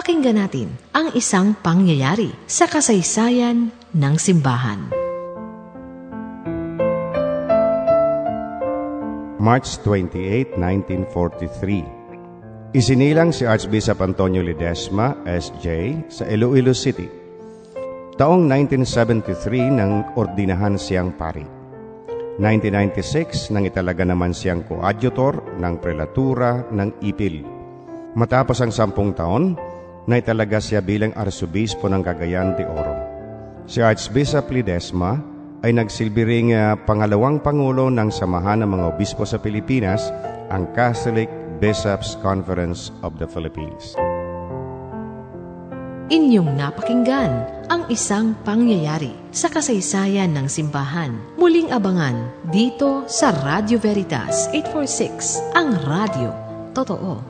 Pakinggan natin ang isang pangyayari sa kasaysayan ng simbahan. March 28, 1943 Isinilang si Archbishop Antonio Ledesma, S.J., sa Iloilo City. Taong 1973 nang ordinahan siyang pari. 1996 nang italaga naman siyang coadjutor ng prelatura ng Ipil. Matapos ang sampung taon, na italaga siya bilang arsobispo ng Cagayan de Oro. Si Archbishop Ledesma ay nagsilbi ring uh, pangalawang pangulo ng Samahan ng mga Obispo sa Pilipinas, ang Catholic Bishops Conference of the Philippines. Inyong napakinggan ang isang pangyayari sa kasaysayan ng simbahan. Muling abangan dito sa Radio Veritas 846, ang radio. Totoo.